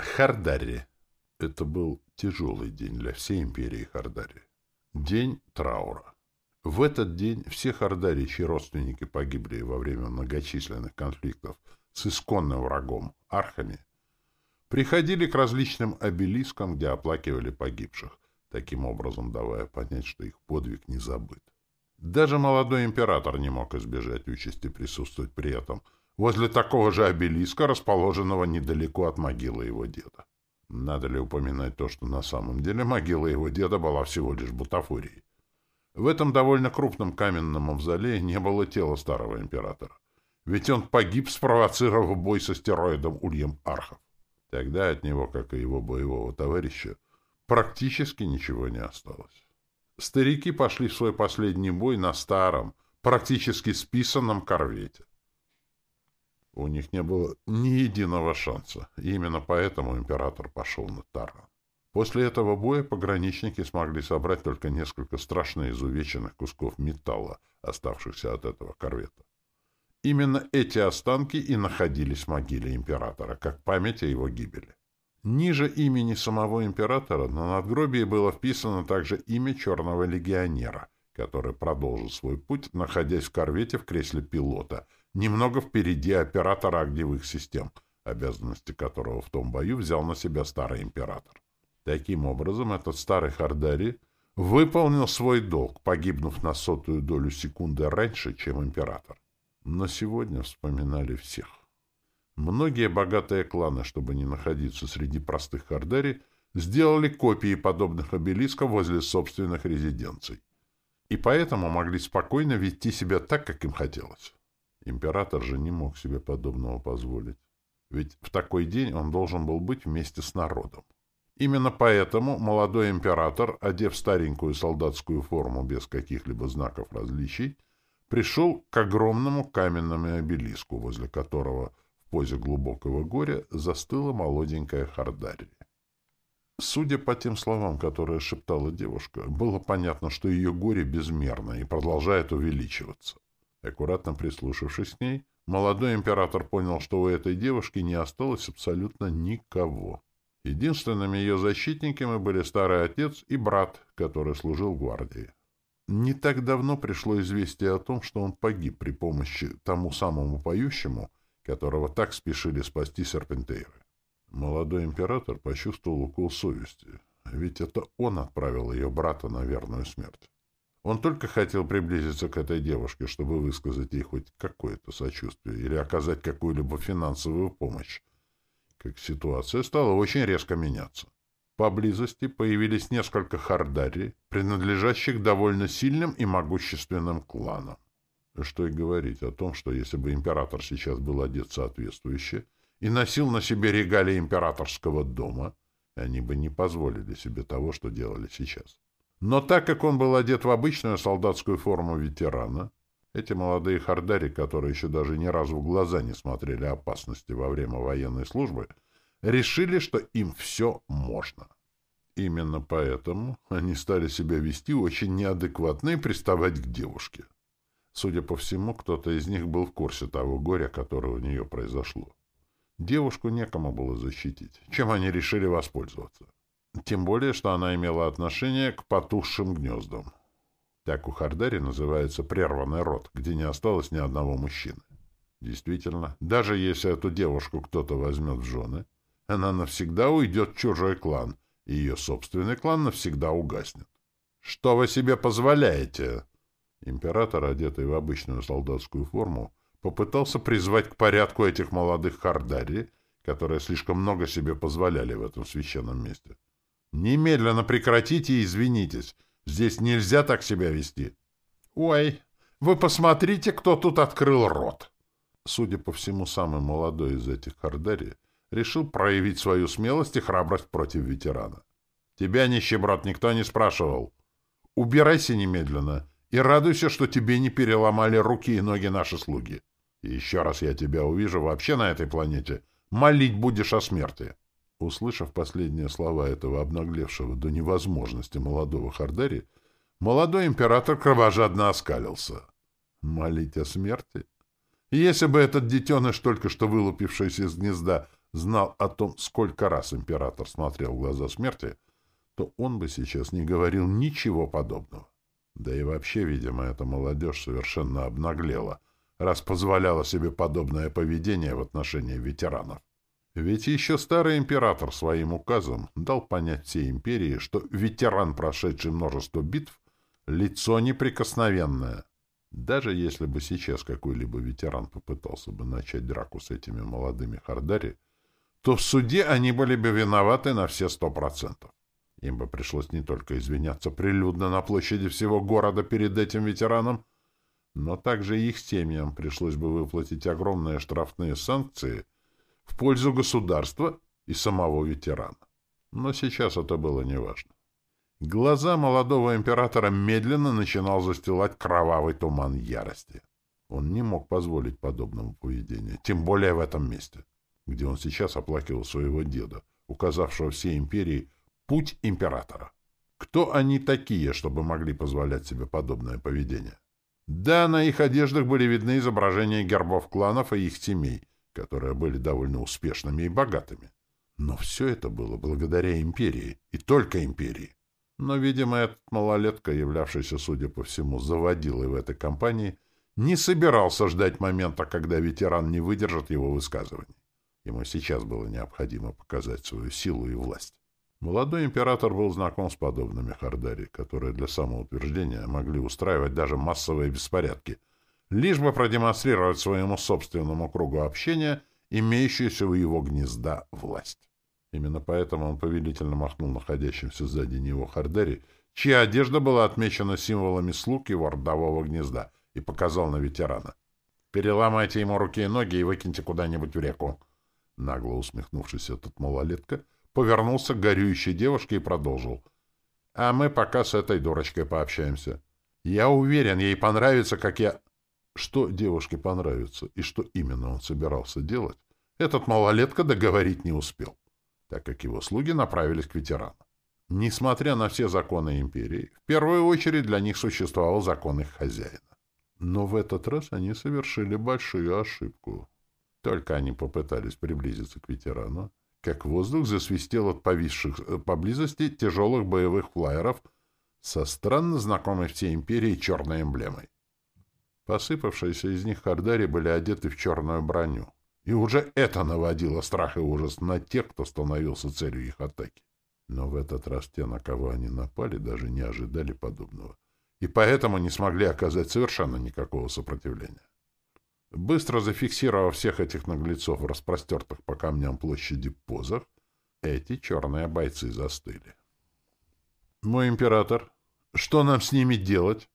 Хардари. Это был тяжелый день для всей империи Хардари. День траура. В этот день все хардари, чьи родственники погибли во время многочисленных конфликтов с исконным врагом архами, приходили к различным обелискам, где оплакивали погибших, таким образом давая понять, что их подвиг не забыт. Даже молодой император не мог избежать участи присутствовать при этом – возле такого же обелиска, расположенного недалеко от могилы его деда. Надо ли упоминать то, что на самом деле могила его деда была всего лишь бутафорией? В этом довольно крупном каменном мавзолее не было тела старого императора. Ведь он погиб, спровоцировав бой со стероидом Ульем Архов. Тогда от него, как и его боевого товарища, практически ничего не осталось. Старики пошли в свой последний бой на старом, практически списанном корвете. У них не было ни единого шанса, и именно поэтому император пошел на Таран. После этого боя пограничники смогли собрать только несколько страшно изувеченных кусков металла, оставшихся от этого корвета. Именно эти останки и находились в могиле императора, как память о его гибели. Ниже имени самого императора на надгробии было вписано также имя черного легионера, который продолжил свой путь, находясь в корвете в кресле пилота — немного впереди оператора огневых систем, обязанности которого в том бою взял на себя старый император. Таким образом, этот старый Хардари выполнил свой долг, погибнув на сотую долю секунды раньше, чем император. Но сегодня вспоминали всех. Многие богатые кланы, чтобы не находиться среди простых Хардари, сделали копии подобных обелисков возле собственных резиденций. И поэтому могли спокойно вести себя так, как им хотелось. Император же не мог себе подобного позволить. Ведь в такой день он должен был быть вместе с народом. Именно поэтому молодой император, одев старенькую солдатскую форму без каких-либо знаков различий, пришел к огромному каменному обелиску, возле которого в позе глубокого горя застыла молоденькая Хардария. Судя по тем словам, которые шептала девушка, было понятно, что ее горе безмерно и продолжает увеличиваться. Аккуратно прислушавшись к ней, молодой император понял, что у этой девушки не осталось абсолютно никого. Единственными ее защитниками были старый отец и брат, который служил в гвардии. Не так давно пришло известие о том, что он погиб при помощи тому самому поющему, которого так спешили спасти серпентейры. Молодой император почувствовал укол совести, ведь это он отправил ее брата на верную смерть. Он только хотел приблизиться к этой девушке, чтобы высказать ей хоть какое-то сочувствие или оказать какую-либо финансовую помощь. Как ситуация стала очень резко меняться. Поблизости появились несколько хардари, принадлежащих довольно сильным и могущественным кланам. Что и говорить о том, что если бы император сейчас был одет соответствующе и носил на себе регалии императорского дома, они бы не позволили себе того, что делали сейчас. Но так как он был одет в обычную солдатскую форму ветерана, эти молодые хардари, которые еще даже ни разу в глаза не смотрели опасности во время военной службы, решили, что им все можно. Именно поэтому они стали себя вести очень неадекватно и приставать к девушке. Судя по всему, кто-то из них был в курсе того горя, которое у нее произошло. Девушку некому было защитить, чем они решили воспользоваться. Тем более, что она имела отношение к потухшим гнездам. Так у Хардари называется прерванный род, где не осталось ни одного мужчины. Действительно, даже если эту девушку кто-то возьмет в жены, она навсегда уйдет в чужой клан, и ее собственный клан навсегда угаснет. «Что вы себе позволяете?» Император, одетый в обычную солдатскую форму, попытался призвать к порядку этих молодых хардари, которые слишком много себе позволяли в этом священном месте. Немедленно прекратите и извинитесь. Здесь нельзя так себя вести. Ой, вы посмотрите, кто тут открыл рот. Судя по всему, самый молодой из этих хардари решил проявить свою смелость и храбрость против ветерана. Тебя, нищеброд, никто не спрашивал. Убирайся немедленно и радуйся, что тебе не переломали руки и ноги наши слуги. И еще раз я тебя увижу вообще на этой планете, молить будешь о смерти. Услышав последние слова этого обнаглевшего до невозможности молодого Хардари, молодой император кровожадно оскалился. Молить о смерти? Если бы этот детеныш, только что вылупившийся из гнезда, знал о том, сколько раз император смотрел в глаза смерти, то он бы сейчас не говорил ничего подобного. Да и вообще, видимо, эта молодежь совершенно обнаглела, раз позволяла себе подобное поведение в отношении ветеранов. Ведь еще старый император своим указом дал понять всей империи, что ветеран, прошедший множество битв, лицо неприкосновенное. Даже если бы сейчас какой-либо ветеран попытался бы начать драку с этими молодыми Хардари, то в суде они были бы виноваты на все сто процентов. Им бы пришлось не только извиняться прилюдно на площади всего города перед этим ветераном, но также их семьям пришлось бы выплатить огромные штрафные санкции в пользу государства и самого ветерана. Но сейчас это было неважно. Глаза молодого императора медленно начинал застилать кровавый туман ярости. Он не мог позволить подобному поведению, тем более в этом месте, где он сейчас оплакивал своего деда, указавшего всей империи путь императора. Кто они такие, чтобы могли позволять себе подобное поведение? Да, на их одеждах были видны изображения гербов кланов и их семей, которые были довольно успешными и богатыми. Но все это было благодаря империи, и только империи. Но, видимо, этот малолетка, являвшийся, судя по всему, заводилой в этой компании, не собирался ждать момента, когда ветеран не выдержит его высказываний. Ему сейчас было необходимо показать свою силу и власть. Молодой император был знаком с подобными хардари, которые для самоутверждения могли устраивать даже массовые беспорядки, лишь бы продемонстрировать своему собственному кругу общения имеющуюся у его гнезда власть. Именно поэтому он повелительно махнул находящимся сзади него хардари, чья одежда была отмечена символами слуг его родового гнезда, и показал на ветерана. «Переломайте ему руки и ноги и выкиньте куда-нибудь в реку». Нагло усмехнувшись этот малолетка, повернулся к горюющей девушке и продолжил. «А мы пока с этой дурочкой пообщаемся. Я уверен, ей понравится, как я...» Что девушке понравится и что именно он собирался делать, этот малолетка договорить не успел, так как его слуги направились к ветерану. Несмотря на все законы империи, в первую очередь для них существовал закон их хозяина. Но в этот раз они совершили большую ошибку. Только они попытались приблизиться к ветерану, как воздух засвистел от повисших э, поблизости тяжелых боевых флайеров со странно знакомой всей империи черной эмблемой. Посыпавшиеся из них хардари были одеты в черную броню, и уже это наводило страх и ужас на тех, кто становился целью их атаки. Но в этот раз те, на кого они напали, даже не ожидали подобного, и поэтому не смогли оказать совершенно никакого сопротивления. Быстро зафиксировав всех этих наглецов в распростертых по камням площади позах, эти черные бойцы застыли. «Мой император, что нам с ними делать?»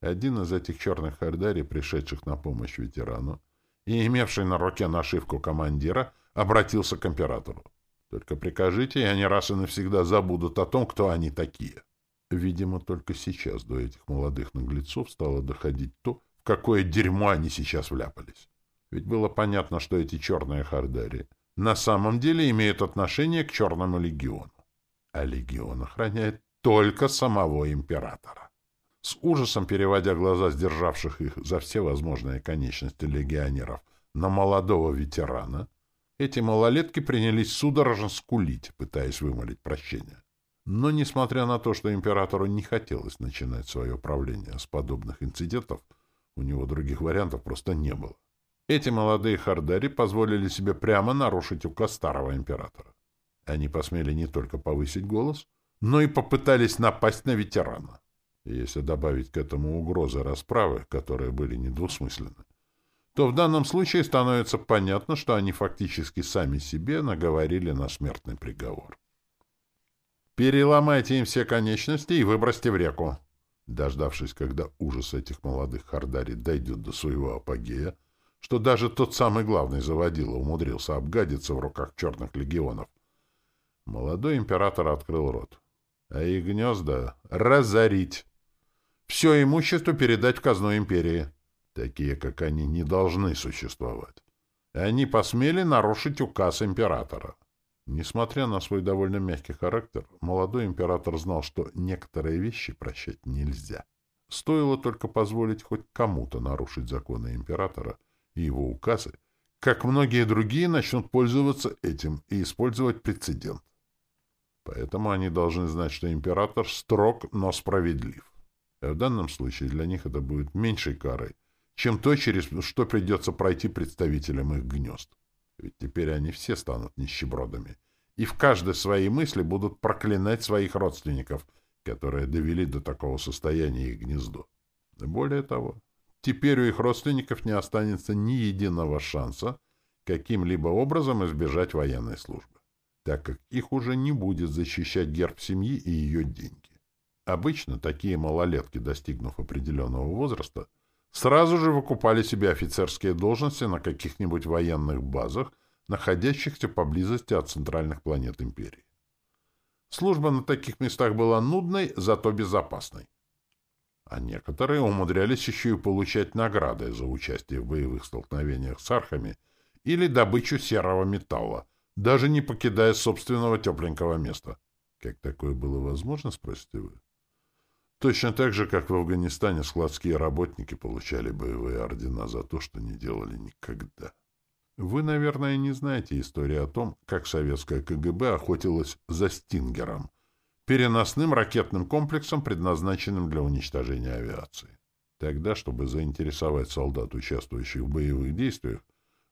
Один из этих черных хардари, пришедших на помощь ветерану и имевший на руке нашивку командира, обратился к императору. «Только прикажите, и они раз и навсегда забудут о том, кто они такие». Видимо, только сейчас до этих молодых наглецов стало доходить то, какое дерьмо они сейчас вляпались. Ведь было понятно, что эти черные хардари на самом деле имеют отношение к Черному легиону. А легион охраняет только самого императора. С ужасом переводя глаза сдержавших их за все возможные конечности легионеров на молодого ветерана, эти малолетки принялись судорожно скулить, пытаясь вымолить прощение. Но, несмотря на то, что императору не хотелось начинать свое правление с подобных инцидентов, у него других вариантов просто не было. Эти молодые хардари позволили себе прямо нарушить указ старого императора. Они посмели не только повысить голос, но и попытались напасть на ветерана. Если добавить к этому угрозы расправы, которые были недвусмысленны, то в данном случае становится понятно, что они фактически сами себе наговорили на смертный приговор. Переломайте им все конечности и выбросьте в реку. Дождавшись, когда ужас этих молодых хардари дойдет до своего апогея, что даже тот самый главный заводила умудрился обгадиться в руках черных легионов, молодой император открыл рот. А их гнезда разорить. Все имущество передать в казну империи. Такие, как они, не должны существовать. Они посмели нарушить указ императора. Несмотря на свой довольно мягкий характер, молодой император знал, что некоторые вещи прощать нельзя. Стоило только позволить хоть кому-то нарушить законы императора и его указы, как многие другие начнут пользоваться этим и использовать прецедент. Поэтому они должны знать, что император строг, но справедлив. И в данном случае для них это будет меньшей карой, чем то, через что придется пройти представителям их гнезд. Ведь теперь они все станут нищебродами, и в каждой своей мысли будут проклинать своих родственников, которые довели до такого состояния их гнездо. Более того, теперь у их родственников не останется ни единого шанса каким-либо образом избежать военной службы, так как их уже не будет защищать герб семьи и ее деньги. Обычно такие малолетки, достигнув определенного возраста, сразу же выкупали себе офицерские должности на каких-нибудь военных базах, находящихся поблизости от центральных планет империи. Служба на таких местах была нудной, зато безопасной. А некоторые умудрялись еще и получать награды за участие в боевых столкновениях с архами или добычу серого металла, даже не покидая собственного тепленького места. Как такое было возможно, спросите вы? Точно так же, как в Афганистане складские работники получали боевые ордена за то, что не делали никогда. Вы, наверное, не знаете истории о том, как советское КГБ охотилось за «Стингером», переносным ракетным комплексом, предназначенным для уничтожения авиации. Тогда, чтобы заинтересовать солдат, участвующих в боевых действиях,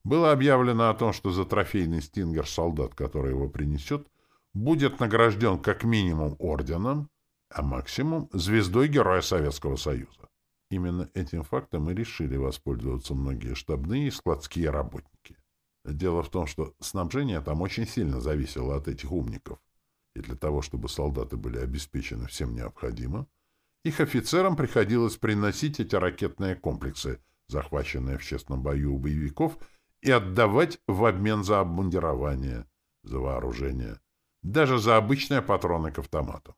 было объявлено о том, что за трофейный «Стингер» солдат, который его принесет, будет награжден как минимум орденом, а максимум — звездой Героя Советского Союза. Именно этим фактом и решили воспользоваться многие штабные и складские работники. Дело в том, что снабжение там очень сильно зависело от этих умников. И для того, чтобы солдаты были обеспечены всем необходимым, их офицерам приходилось приносить эти ракетные комплексы, захваченные в честном бою у боевиков, и отдавать в обмен за обмундирование, за вооружение, даже за обычные патроны к автоматам.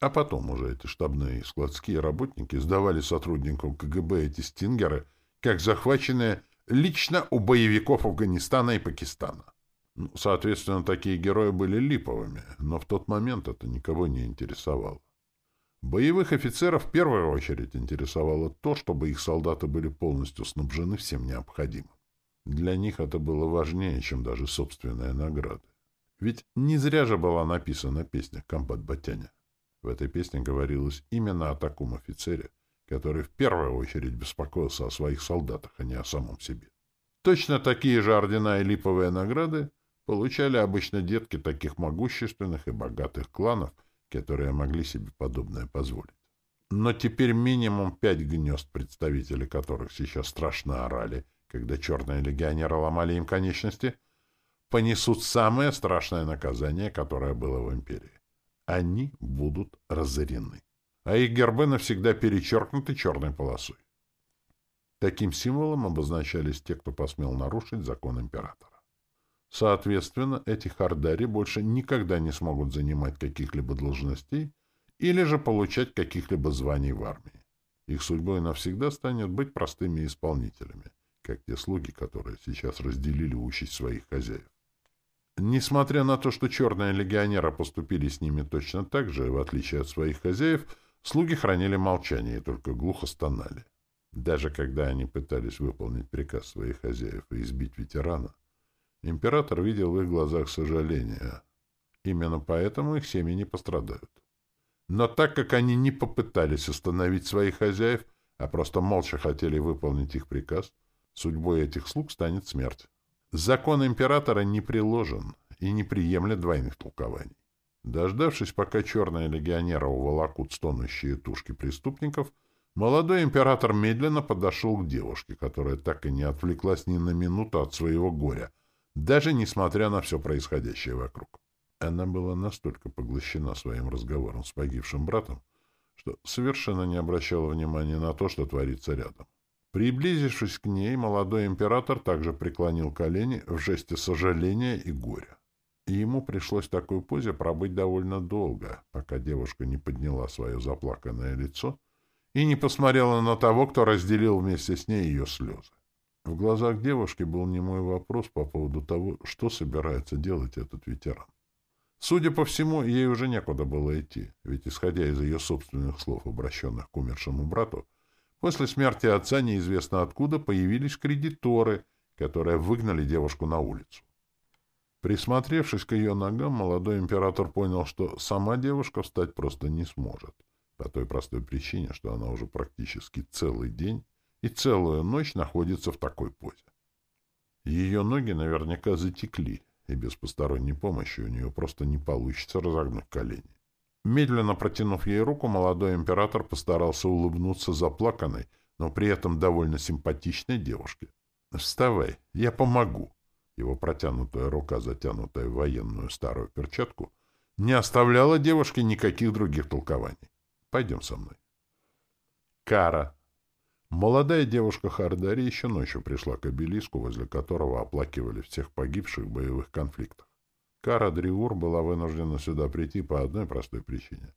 А потом уже эти штабные складские работники сдавали сотрудникам КГБ эти стингеры, как захваченные лично у боевиков Афганистана и Пакистана. Ну, соответственно, такие герои были липовыми, но в тот момент это никого не интересовало. Боевых офицеров в первую очередь интересовало то, чтобы их солдаты были полностью снабжены всем необходимым. Для них это было важнее, чем даже собственная награда. Ведь не зря же была написана песня «Комбат Батяня». В этой песне говорилось именно о таком офицере, который в первую очередь беспокоился о своих солдатах, а не о самом себе. Точно такие же ордена и липовые награды получали обычно детки таких могущественных и богатых кланов, которые могли себе подобное позволить. Но теперь минимум пять гнезд, представители которых сейчас страшно орали, когда черные легионеры ломали им конечности, понесут самое страшное наказание, которое было в империи они будут разорены, а их гербы навсегда перечеркнуты черной полосой. Таким символом обозначались те, кто посмел нарушить закон императора. Соответственно, эти хардари больше никогда не смогут занимать каких-либо должностей или же получать каких-либо званий в армии. Их судьбой навсегда станет быть простыми исполнителями, как те слуги, которые сейчас разделили участь своих хозяев. Несмотря на то, что черные легионеры поступили с ними точно так же, в отличие от своих хозяев, слуги хранили молчание и только глухо стонали. Даже когда они пытались выполнить приказ своих хозяев и избить ветерана, император видел в их глазах сожаление. Именно поэтому их семьи не пострадают. Но так как они не попытались остановить своих хозяев, а просто молча хотели выполнить их приказ, судьбой этих слуг станет смерть. Закон императора не приложен и не приемлет двойных толкований. Дождавшись, пока черные легионеры уволокут стонущие тушки преступников, молодой император медленно подошел к девушке, которая так и не отвлеклась ни на минуту от своего горя, даже несмотря на все происходящее вокруг. Она была настолько поглощена своим разговором с погибшим братом, что совершенно не обращала внимания на то, что творится рядом. Приблизившись к ней, молодой император также преклонил колени в жесте сожаления и горя. И ему пришлось в такой позе пробыть довольно долго, пока девушка не подняла свое заплаканное лицо и не посмотрела на того, кто разделил вместе с ней ее слезы. В глазах девушки был немой вопрос по поводу того, что собирается делать этот ветеран. Судя по всему, ей уже некуда было идти, ведь, исходя из ее собственных слов, обращенных к умершему брату, После смерти отца неизвестно откуда появились кредиторы, которые выгнали девушку на улицу. Присмотревшись к ее ногам, молодой император понял, что сама девушка встать просто не сможет, по той простой причине, что она уже практически целый день и целую ночь находится в такой позе. Ее ноги наверняка затекли, и без посторонней помощи у нее просто не получится разогнуть колени. Медленно протянув ей руку, молодой император постарался улыбнуться заплаканной, но при этом довольно симпатичной девушке. «Вставай, я помогу!» Его протянутая рука, затянутая в военную старую перчатку, не оставляла девушке никаких других толкований. «Пойдем со мной». Кара. Молодая девушка Хардари еще ночью пришла к обелиску, возле которого оплакивали всех погибших в боевых конфликтах. Кара Дриур была вынуждена сюда прийти по одной простой причине.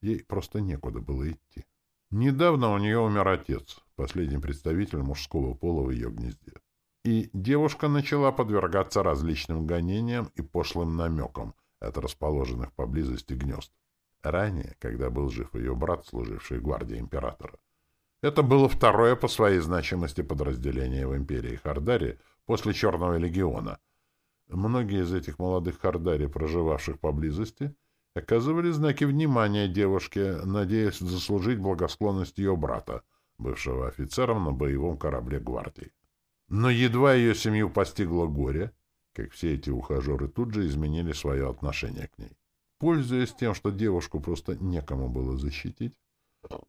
Ей просто некуда было идти. Недавно у нее умер отец, последний представитель мужского пола в ее гнезде. И девушка начала подвергаться различным гонениям и пошлым намекам от расположенных поблизости гнезд. Ранее, когда был жив ее брат, служивший гвардии императора, это было второе по своей значимости подразделение в империи Хардари после Черного легиона. Многие из этих молодых Хардари, проживавших поблизости, оказывали знаки внимания девушке, надеясь заслужить благосклонность ее брата, бывшего офицером на боевом корабле гвардии. Но едва ее семью постигло горе, как все эти ухажеры тут же изменили свое отношение к ней. Пользуясь тем, что девушку просто некому было защитить,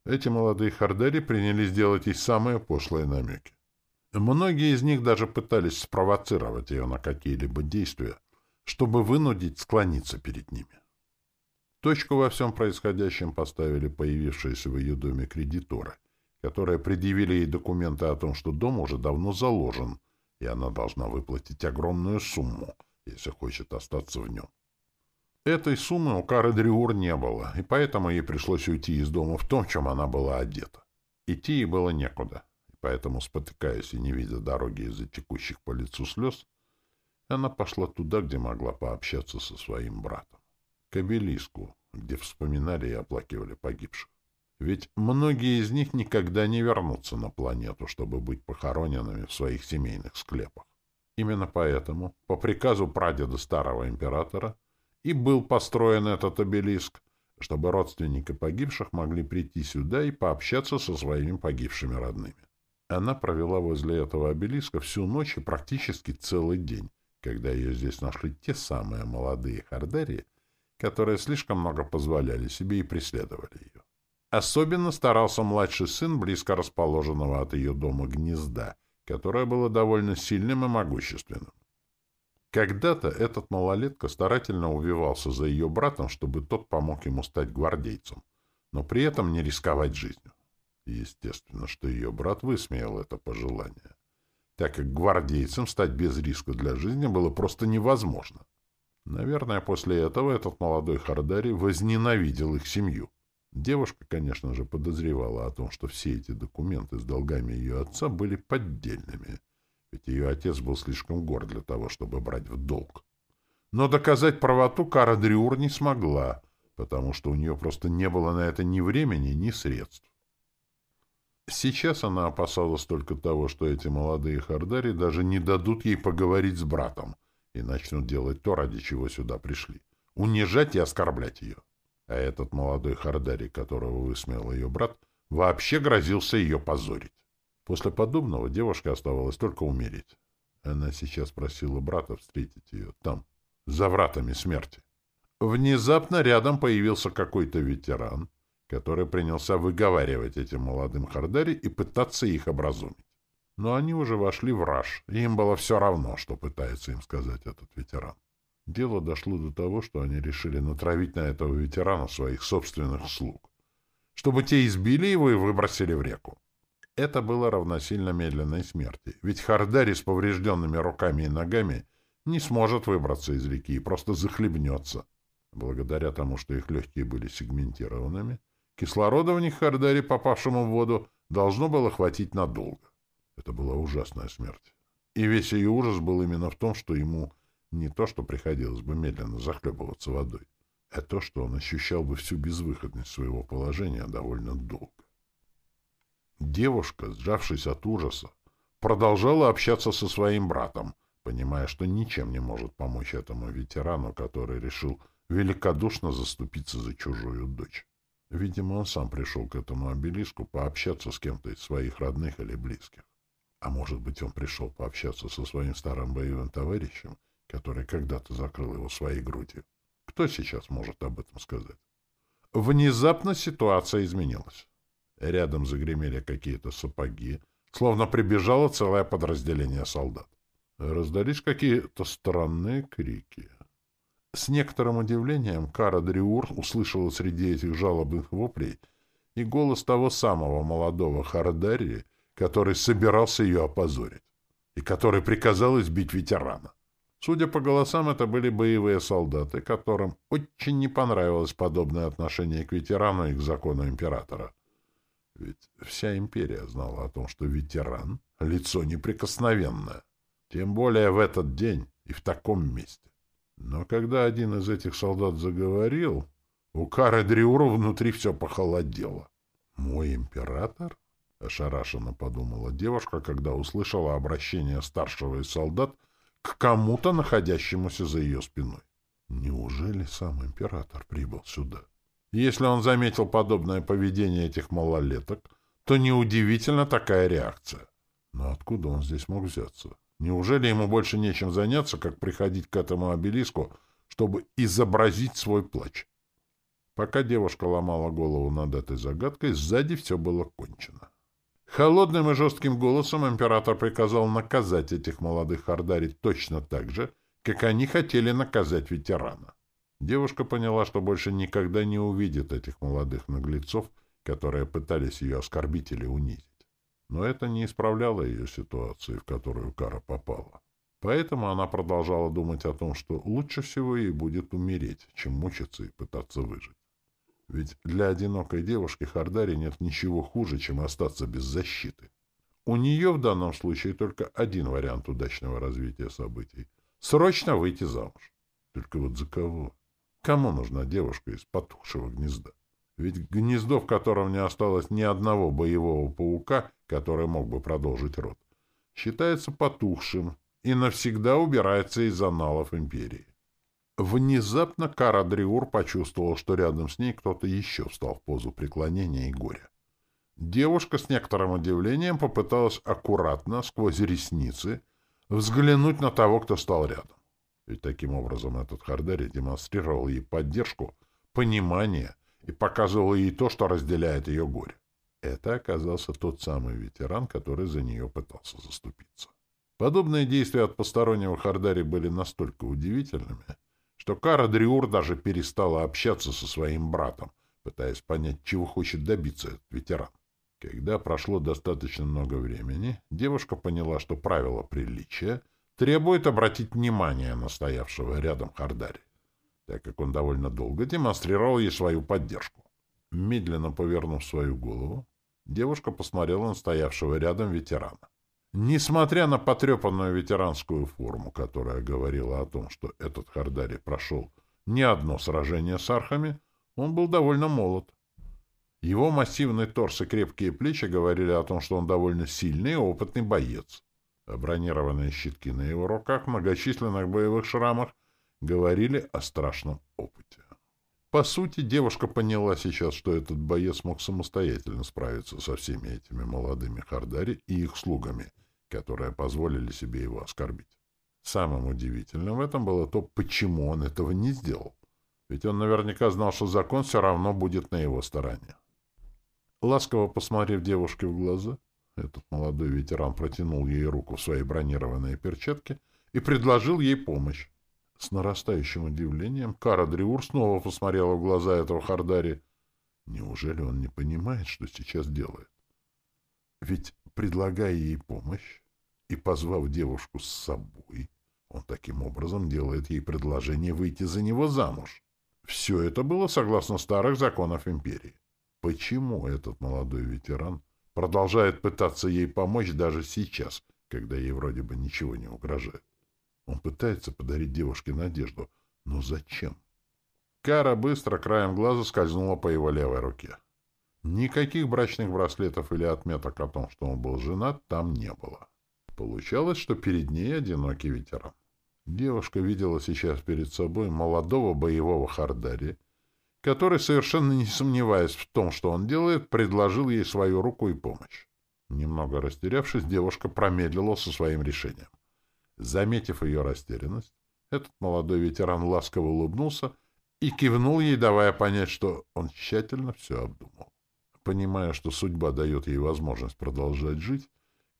эти молодые хардари принялись делать ей самые пошлые намеки. Многие из них даже пытались спровоцировать ее на какие-либо действия, чтобы вынудить склониться перед ними. Точку во всем происходящем поставили появившиеся в ее доме кредиторы, которые предъявили ей документы о том, что дом уже давно заложен, и она должна выплатить огромную сумму, если хочет остаться в нем. Этой суммы у Кары Дриур не было, и поэтому ей пришлось уйти из дома в том, чем она была одета. Идти ей было некуда, поэтому, спотыкаясь и не видя дороги из-за текущих по лицу слез, она пошла туда, где могла пообщаться со своим братом к обелиску, где вспоминали и оплакивали погибших. Ведь многие из них никогда не вернутся на планету, чтобы быть похороненными в своих семейных склепах. Именно поэтому, по приказу прадеда старого императора, и был построен этот обелиск, чтобы родственники погибших могли прийти сюда и пообщаться со своими погибшими родными. Она провела возле этого обелиска всю ночь и практически целый день, когда ее здесь нашли те самые молодые хардарии, которые слишком много позволяли себе и преследовали ее. Особенно старался младший сын близко расположенного от ее дома гнезда, которое было довольно сильным и могущественным. Когда-то этот малолетка старательно увивался за ее братом, чтобы тот помог ему стать гвардейцем, но при этом не рисковать жизнью. Естественно, что ее брат высмеял это пожелание, так как гвардейцем стать без риска для жизни было просто невозможно. Наверное, после этого этот молодой Хардари возненавидел их семью. Девушка, конечно же, подозревала о том, что все эти документы с долгами ее отца были поддельными, ведь ее отец был слишком горд для того, чтобы брать в долг. Но доказать правоту Кара Дриур не смогла, потому что у нее просто не было на это ни времени, ни средств. Сейчас она опасалась только того, что эти молодые Хардари даже не дадут ей поговорить с братом — и начнут делать то, ради чего сюда пришли. Унижать и оскорблять ее. А этот молодой Хардари, которого высмеял ее брат, вообще грозился ее позорить. После подобного девушка оставалась только умереть. Она сейчас просила брата встретить ее там, за вратами смерти. Внезапно рядом появился какой-то ветеран, который принялся выговаривать этим молодым Хардари и пытаться их образумить. Но они уже вошли в раж, и им было все равно, что пытается им сказать этот ветеран. Дело дошло до того, что они решили натравить на этого ветерана своих собственных слуг, чтобы те избили его и выбросили в реку. Это было равносильно медленной смерти, ведь Хардари с поврежденными руками и ногами не сможет выбраться из реки и просто захлебнется. Благодаря тому, что их легкие были сегментированными, кислорода в них Хардари, попавшему в воду, должно было хватить надолго. Это была ужасная смерть. И весь ее ужас был именно в том, что ему не то, что приходилось бы медленно захлебываться водой, а то, что он ощущал бы всю безвыходность своего положения довольно долго. Девушка, сжавшись от ужаса, продолжала общаться со своим братом, понимая, что ничем не может помочь этому ветерану, который решил великодушно заступиться за чужую дочь. Видимо, он сам пришел к этому обелиску пообщаться с кем-то из своих родных или близких. А может быть, он пришел пообщаться со своим старым боевым товарищем, который когда-то закрыл его своей грудью. Кто сейчас может об этом сказать? Внезапно ситуация изменилась. Рядом загремели какие-то сапоги, словно прибежало целое подразделение солдат. Раздались какие-то странные крики. С некоторым удивлением Кара Дриур услышала среди этих жалобных воплей и голос того самого молодого Хардарии, который собирался ее опозорить, и который приказал избить ветерана. Судя по голосам, это были боевые солдаты, которым очень не понравилось подобное отношение к ветерану и к закону императора. Ведь вся империя знала о том, что ветеран — лицо неприкосновенное. Тем более в этот день и в таком месте. Но когда один из этих солдат заговорил, у Кары Дриуру внутри все похолодело. «Мой император?» — ошарашенно подумала девушка, когда услышала обращение старшего из солдат к кому-то, находящемуся за ее спиной. Неужели сам император прибыл сюда? Если он заметил подобное поведение этих малолеток, то неудивительно такая реакция. Но откуда он здесь мог взяться? Неужели ему больше нечем заняться, как приходить к этому обелиску, чтобы изобразить свой плач? Пока девушка ломала голову над этой загадкой, сзади все было кончено. Холодным и жестким голосом император приказал наказать этих молодых хардари точно так же, как они хотели наказать ветерана. Девушка поняла, что больше никогда не увидит этих молодых наглецов, которые пытались ее оскорбить или унизить. Но это не исправляло ее ситуации, в которую Кара попала. Поэтому она продолжала думать о том, что лучше всего ей будет умереть, чем мучиться и пытаться выжить. Ведь для одинокой девушки Хардари нет ничего хуже, чем остаться без защиты. У нее в данном случае только один вариант удачного развития событий — срочно выйти замуж. Только вот за кого? Кому нужна девушка из потухшего гнезда? Ведь гнездо, в котором не осталось ни одного боевого паука, который мог бы продолжить род, считается потухшим и навсегда убирается из аналов империи. Внезапно Кара Дриур почувствовал, что рядом с ней кто-то еще встал в позу преклонения и горя. Девушка с некоторым удивлением попыталась аккуратно, сквозь ресницы, взглянуть на того, кто стал рядом. Ведь таким образом этот Хардари демонстрировал ей поддержку, понимание и показывал ей то, что разделяет ее горе. Это оказался тот самый ветеран, который за нее пытался заступиться. Подобные действия от постороннего Хардари были настолько удивительными, что Кара Дриур даже перестала общаться со своим братом, пытаясь понять, чего хочет добиться этот ветеран. Когда прошло достаточно много времени, девушка поняла, что правила приличия — требует обратить внимание на стоявшего рядом Хардари, так как он довольно долго демонстрировал ей свою поддержку. Медленно повернув свою голову, девушка посмотрела на стоявшего рядом ветерана. Несмотря на потрепанную ветеранскую форму, которая говорила о том, что этот Хардари прошел не одно сражение с архами, он был довольно молод. Его массивный торс и крепкие плечи говорили о том, что он довольно сильный и опытный боец. Бронированные щитки на его руках, многочисленных боевых шрамах говорили о страшном опыте. По сути, девушка поняла сейчас, что этот боец мог самостоятельно справиться со всеми этими молодыми Хардари и их слугами, которые позволили себе его оскорбить. Самым удивительным в этом было то, почему он этого не сделал. Ведь он наверняка знал, что закон все равно будет на его стороне. Ласково посмотрев девушке в глаза, этот молодой ветеран протянул ей руку в своей бронированной перчатке и предложил ей помощь. С нарастающим удивлением Кара Дриур снова посмотрела в глаза этого Хардари. Неужели он не понимает, что сейчас делает? Ведь, предлагая ей помощь и позвав девушку с собой, он таким образом делает ей предложение выйти за него замуж. Все это было согласно старых законов империи. Почему этот молодой ветеран продолжает пытаться ей помочь даже сейчас, когда ей вроде бы ничего не угрожает. Он пытается подарить девушке надежду. Но зачем? Кара быстро краем глаза скользнула по его левой руке. Никаких брачных браслетов или отметок о том, что он был женат, там не было. Получалось, что перед ней одинокий ветеран. Девушка видела сейчас перед собой молодого боевого Хардари, который, совершенно не сомневаясь в том, что он делает, предложил ей свою руку и помощь. Немного растерявшись, девушка промедлила со своим решением. Заметив ее растерянность, этот молодой ветеран ласково улыбнулся и кивнул ей, давая понять, что он тщательно все обдумал. Понимая, что судьба дает ей возможность продолжать жить,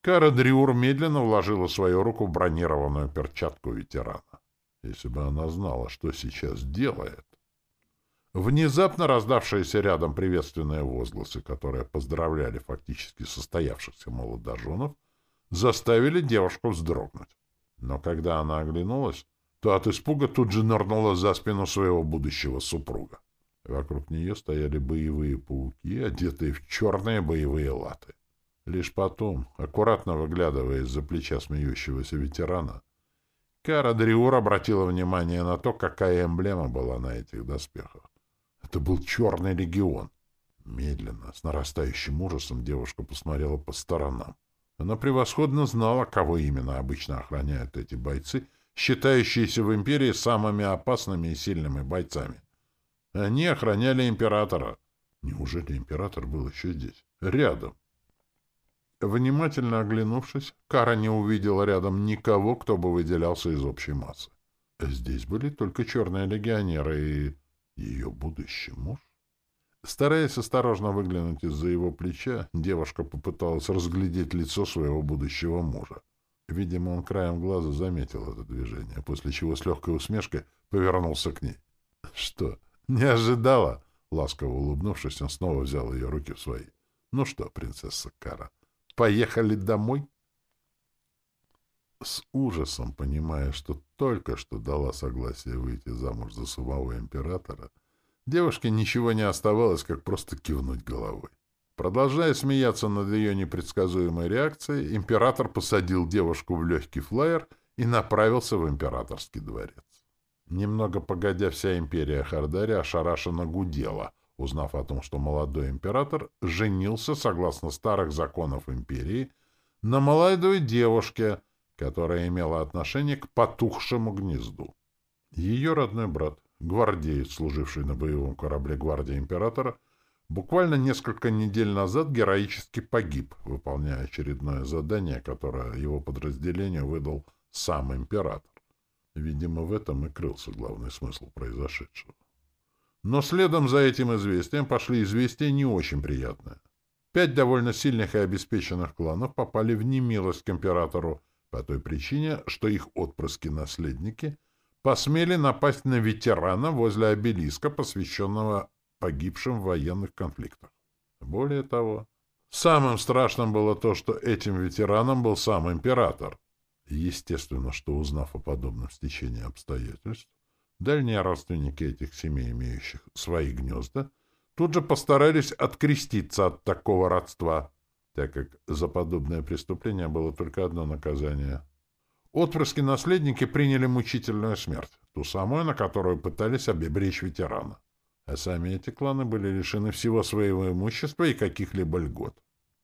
Кара Дриур медленно вложила свою руку в бронированную перчатку ветерана. Если бы она знала, что сейчас делает. Внезапно раздавшиеся рядом приветственные возгласы, которые поздравляли фактически состоявшихся молодоженов, заставили девушку вздрогнуть. Но когда она оглянулась, то от испуга тут же нырнула за спину своего будущего супруга. Вокруг нее стояли боевые пауки, одетые в черные боевые латы. Лишь потом, аккуратно выглядывая из-за плеча смеющегося ветерана, Кара Дриур обратила внимание на то, какая эмблема была на этих доспехах. Это был Черный легион. Медленно, с нарастающим ужасом, девушка посмотрела по сторонам. Она превосходно знала, кого именно обычно охраняют эти бойцы, считающиеся в империи самыми опасными и сильными бойцами. Они охраняли императора. Неужели император был еще здесь? Рядом. Внимательно оглянувшись, Кара не увидела рядом никого, кто бы выделялся из общей массы. Здесь были только черные легионеры и ее будущий муж. Стараясь осторожно выглянуть из-за его плеча, девушка попыталась разглядеть лицо своего будущего мужа. Видимо, он краем глаза заметил это движение, после чего с легкой усмешкой повернулся к ней. — Что, не ожидала? — ласково улыбнувшись, он снова взял ее руки в свои. — Ну что, принцесса Кара, Поехали домой? С ужасом, понимая, что только что дала согласие выйти замуж за самого императора, девушке ничего не оставалось, как просто кивнуть головой. Продолжая смеяться над ее непредсказуемой реакцией, император посадил девушку в легкий флайер и направился в императорский дворец. Немного погодя, вся империя Хардари ошарашенно гудела, узнав о том, что молодой император женился согласно старых законов империи на молодой девушке, которая имела отношение к потухшему гнезду. Ее родной брат, гвардеец, служивший на боевом корабле гвардии императора, буквально несколько недель назад героически погиб, выполняя очередное задание, которое его подразделению выдал сам император. Видимо, в этом и крылся главный смысл произошедшего. Но следом за этим известием пошли известия не очень приятные. Пять довольно сильных и обеспеченных кланов попали в немилость к императору по той причине, что их отпрыски-наследники посмели напасть на ветерана возле обелиска, посвященного погибшим в военных конфликтах. Более того, самым страшным было то, что этим ветераном был сам император. Естественно, что, узнав о подобном стечении обстоятельств, Дальние родственники этих семей, имеющих свои гнезда, тут же постарались откреститься от такого родства, так как за подобное преступление было только одно наказание. Отпрыски-наследники приняли мучительную смерть, ту самую, на которую пытались обебречь ветерана. А сами эти кланы были лишены всего своего имущества и каких-либо льгот.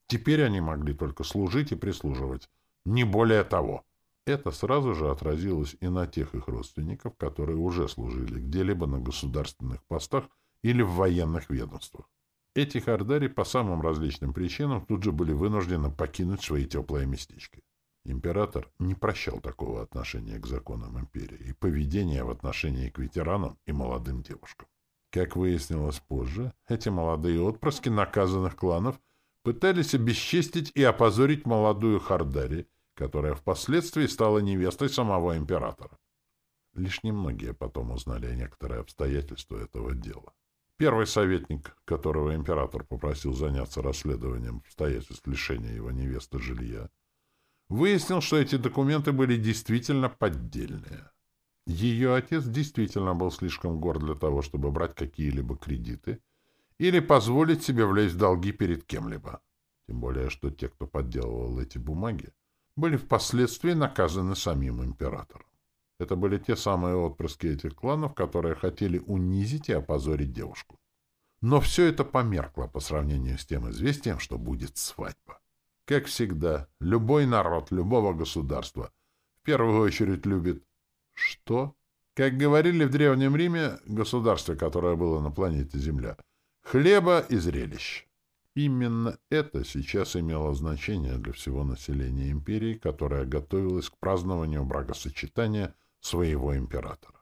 Теперь они могли только служить и прислуживать, не более того. Это сразу же отразилось и на тех их родственников, которые уже служили где-либо на государственных постах или в военных ведомствах. Эти хардари по самым различным причинам тут же были вынуждены покинуть свои теплые местечки. Император не прощал такого отношения к законам империи и поведения в отношении к ветеранам и молодым девушкам. Как выяснилось позже, эти молодые отпрыски наказанных кланов пытались обесчестить и опозорить молодую Хардари которая впоследствии стала невестой самого императора. Лишь немногие потом узнали некоторые обстоятельства этого дела. Первый советник, которого император попросил заняться расследованием обстоятельств лишения его невесты жилья, выяснил, что эти документы были действительно поддельные. Ее отец действительно был слишком горд для того, чтобы брать какие-либо кредиты или позволить себе влезть в долги перед кем-либо. Тем более, что те, кто подделывал эти бумаги, были впоследствии наказаны самим императором. Это были те самые отпрыски этих кланов, которые хотели унизить и опозорить девушку. Но все это померкло по сравнению с тем известием, что будет свадьба. Как всегда, любой народ любого государства в первую очередь любит... Что? Как говорили в Древнем Риме, государстве, которое было на планете Земля, хлеба и зрелищ. Именно это сейчас имело значение для всего населения империи, которая готовилась к празднованию бракосочетания своего императора.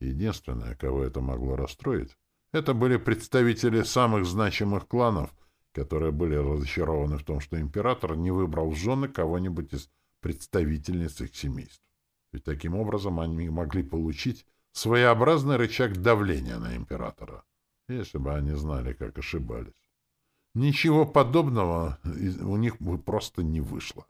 Единственное, кого это могло расстроить, это были представители самых значимых кланов, которые были разочарованы в том, что император не выбрал в жены кого-нибудь из представительниц их семейств. Ведь таким образом они могли получить своеобразный рычаг давления на императора, если бы они знали, как ошибались. Ничего подобного у них бы просто не вышло.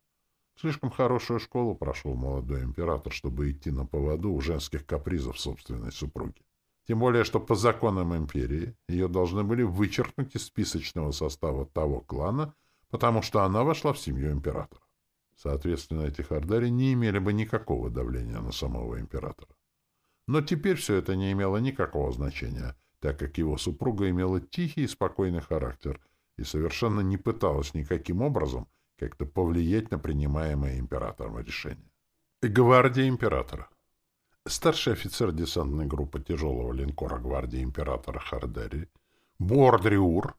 Слишком хорошую школу прошел молодой император, чтобы идти на поводу у женских капризов собственной супруги. Тем более, что по законам империи ее должны были вычеркнуть из списочного состава того клана, потому что она вошла в семью императора. Соответственно, эти хардари не имели бы никакого давления на самого императора. Но теперь все это не имело никакого значения, так как его супруга имела тихий и спокойный характер — и совершенно не пыталась никаким образом как-то повлиять на принимаемое императором решение. Гвардия императора. Старший офицер десантной группы тяжелого линкора гвардии императора Хардери, Бордриур,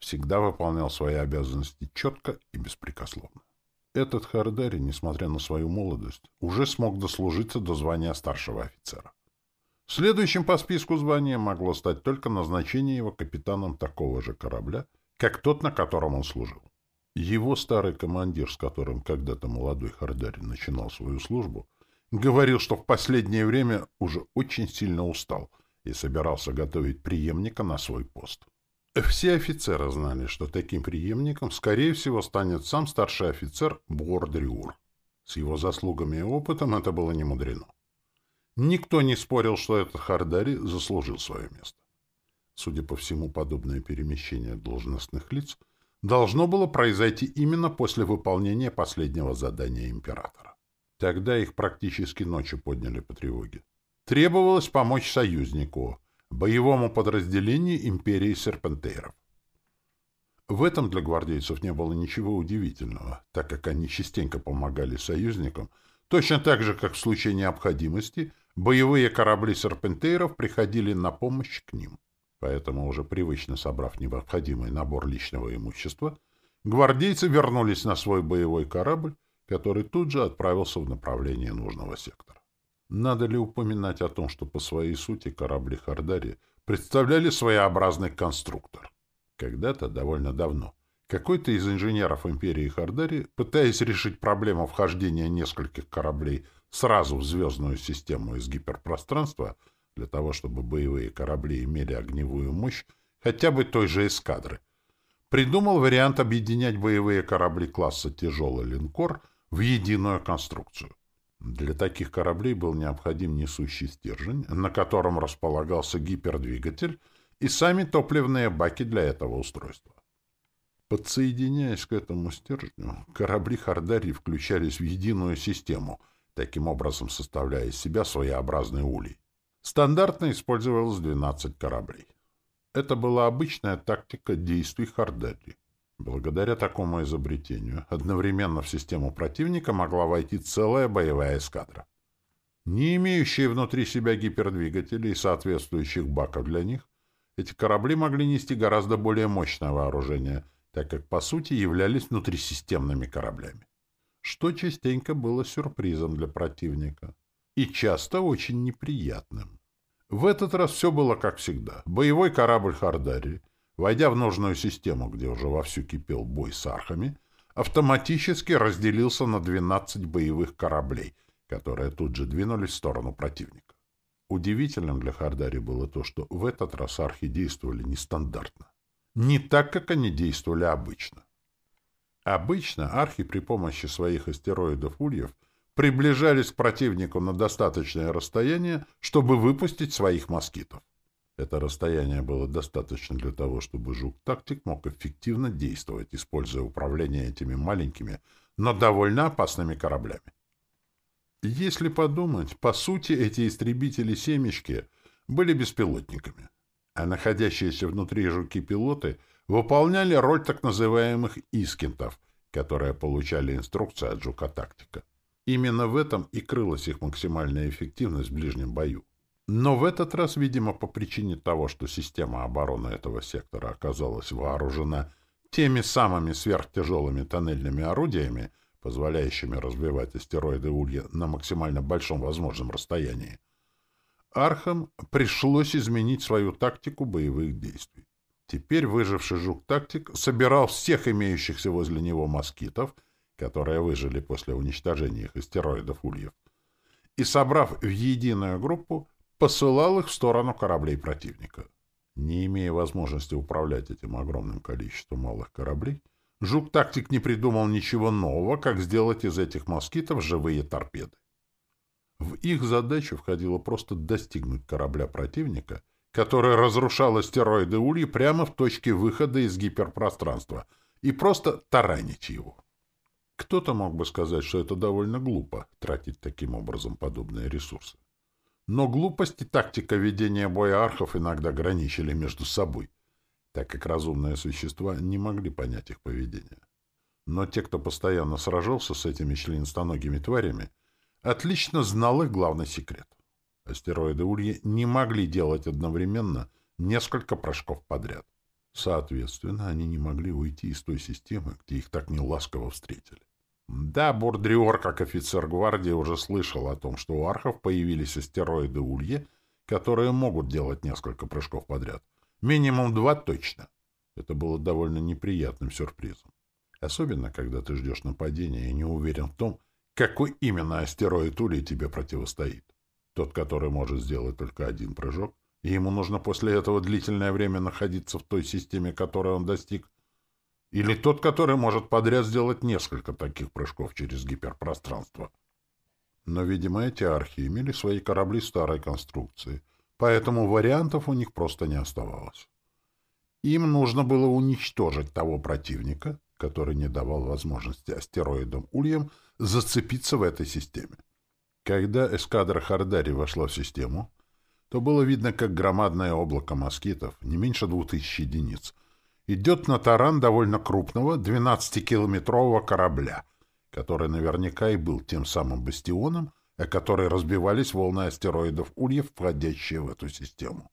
всегда выполнял свои обязанности четко и беспрекословно. Этот Хардари, несмотря на свою молодость, уже смог дослужиться до звания старшего офицера. Следующим по списку звания могло стать только назначение его капитаном такого же корабля — как тот, на котором он служил. Его старый командир, с которым когда-то молодой Хардарин начинал свою службу, говорил, что в последнее время уже очень сильно устал и собирался готовить преемника на свой пост. Все офицеры знали, что таким преемником, скорее всего, станет сам старший офицер Бордриур. С его заслугами и опытом это было не мудрено. Никто не спорил, что этот Хардари заслужил свое место. Судя по всему, подобное перемещение должностных лиц должно было произойти именно после выполнения последнего задания императора. Тогда их практически ночью подняли по тревоге. Требовалось помочь союзнику, боевому подразделению империи серпентейров. В этом для гвардейцев не было ничего удивительного, так как они частенько помогали союзникам, точно так же, как в случае необходимости, боевые корабли серпентейров приходили на помощь к ним. Поэтому, уже привычно собрав необходимый набор личного имущества, гвардейцы вернулись на свой боевой корабль, который тут же отправился в направлении нужного сектора. Надо ли упоминать о том, что по своей сути корабли Хардари представляли своеобразный конструктор? Когда-то, довольно давно, какой-то из инженеров империи Хардари, пытаясь решить проблему вхождения нескольких кораблей сразу в звездную систему из гиперпространства, для того, чтобы боевые корабли имели огневую мощь хотя бы той же эскадры. Придумал вариант объединять боевые корабли класса «тяжелый линкор» в единую конструкцию. Для таких кораблей был необходим несущий стержень, на котором располагался гипердвигатель и сами топливные баки для этого устройства. Подсоединяясь к этому стержню, корабли Хардари включались в единую систему, таким образом составляя из себя своеобразный улей. Стандартно использовалось 12 кораблей. Это была обычная тактика действий Хардерри. Благодаря такому изобретению одновременно в систему противника могла войти целая боевая эскадра. Не имеющие внутри себя гипердвигателей и соответствующих баков для них, эти корабли могли нести гораздо более мощное вооружение, так как по сути являлись внутрисистемными кораблями. Что частенько было сюрпризом для противника и часто очень неприятным. В этот раз все было как всегда. Боевой корабль Хардари, войдя в нужную систему, где уже вовсю кипел бой с архами, автоматически разделился на 12 боевых кораблей, которые тут же двинулись в сторону противника. Удивительным для Хардари было то, что в этот раз архи действовали нестандартно. Не так, как они действовали обычно. Обычно архи при помощи своих астероидов ульев приближались к противнику на достаточное расстояние, чтобы выпустить своих москитов. Это расстояние было достаточно для того, чтобы жук-тактик мог эффективно действовать, используя управление этими маленькими, но довольно опасными кораблями. Если подумать, по сути, эти истребители-семечки были беспилотниками, а находящиеся внутри жуки-пилоты выполняли роль так называемых искентов — которые получали инструкции от жука-тактика. Именно в этом и крылась их максимальная эффективность в ближнем бою. Но в этот раз, видимо, по причине того, что система обороны этого сектора оказалась вооружена теми самыми сверхтяжелыми тоннельными орудиями, позволяющими разбивать астероиды Улья на максимально большом возможном расстоянии, Архам пришлось изменить свою тактику боевых действий. Теперь выживший жук-тактик собирал всех имеющихся возле него москитов, которые выжили после уничтожения их астероидов Ульев, и, собрав в единую группу, посылал их в сторону кораблей противника. Не имея возможности управлять этим огромным количеством малых кораблей, Жук-тактик не придумал ничего нового, как сделать из этих москитов живые торпеды. В их задачу входило просто достигнуть корабля противника, который разрушал астероиды Ульи прямо в точке выхода из гиперпространства, и просто таранить его. Кто-то мог бы сказать, что это довольно глупо — тратить таким образом подобные ресурсы. Но глупость и тактика ведения боя архов иногда граничили между собой, так как разумные существа не могли понять их поведение. Но те, кто постоянно сражался с этими членистоногими тварями, отлично знал их главный секрет. Астероиды Ульи не могли делать одновременно несколько прыжков подряд. Соответственно, они не могли уйти из той системы, где их так неласково встретили. Да, Бордриор, как офицер гвардии, уже слышал о том, что у архов появились астероиды Улье, которые могут делать несколько прыжков подряд. Минимум два точно. Это было довольно неприятным сюрпризом. Особенно, когда ты ждешь нападения и не уверен в том, какой именно астероид Улье тебе противостоит. Тот, который может сделать только один прыжок, и ему нужно после этого длительное время находиться в той системе, которой он достиг, или тот, который может подряд сделать несколько таких прыжков через гиперпространство. Но, видимо, эти архи имели свои корабли старой конструкции, поэтому вариантов у них просто не оставалось. Им нужно было уничтожить того противника, который не давал возможности астероидам Ульям зацепиться в этой системе. Когда эскадра Хардари вошла в систему, то было видно, как громадное облако москитов, не меньше двух тысяч единиц, идет на таран довольно крупного 12-километрового корабля, который наверняка и был тем самым бастионом, о который разбивались волны астероидов Ульев, входящие в эту систему.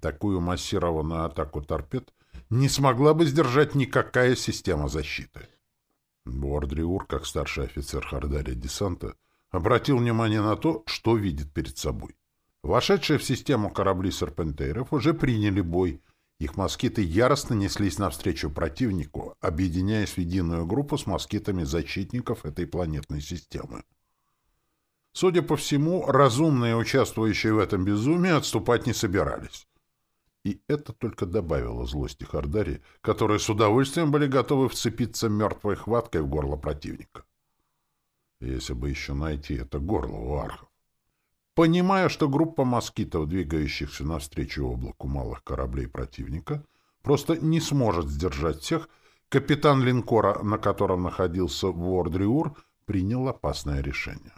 Такую массированную атаку торпед не смогла бы сдержать никакая система защиты. Бордриур, как старший офицер Хардария десанта, обратил внимание на то, что видит перед собой. Вошедшие в систему корабли серпентейров уже приняли бой их москиты яростно неслись навстречу противнику, объединяясь в единую группу с москитами защитников этой планетной системы. Судя по всему, разумные, участвующие в этом безумии, отступать не собирались. И это только добавило злости Хардари, которые с удовольствием были готовы вцепиться мертвой хваткой в горло противника. Если бы еще найти это горло у архов. Понимая, что группа москитов, двигающихся навстречу облаку малых кораблей противника, просто не сможет сдержать всех, капитан линкора, на котором находился Вордриур, принял опасное решение.